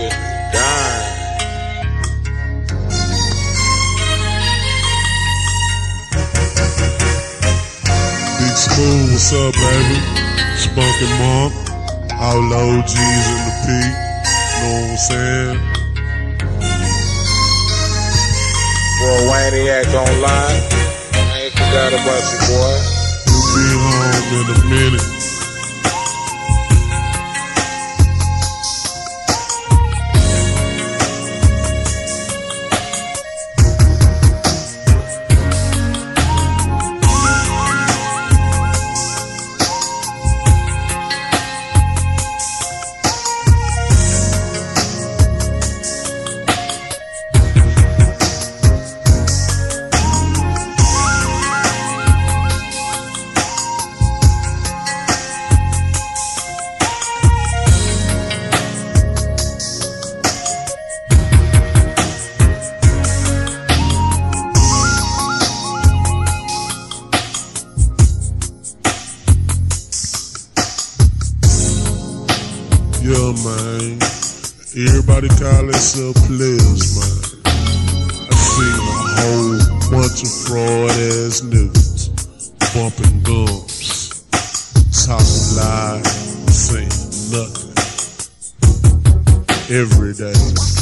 it. Darn. Big Spoon, what's up, baby? Spunk and Monk, all the OGs in the peak. Know what I'm saying? Bro, Waniac online. I ain't forgot about you, boy. We'll be home in a minute. Yeah, man. Everybody call themselves players, man. I seen a whole bunch of fraud ass niggas bumping gums, talking lies, saying nothing every day.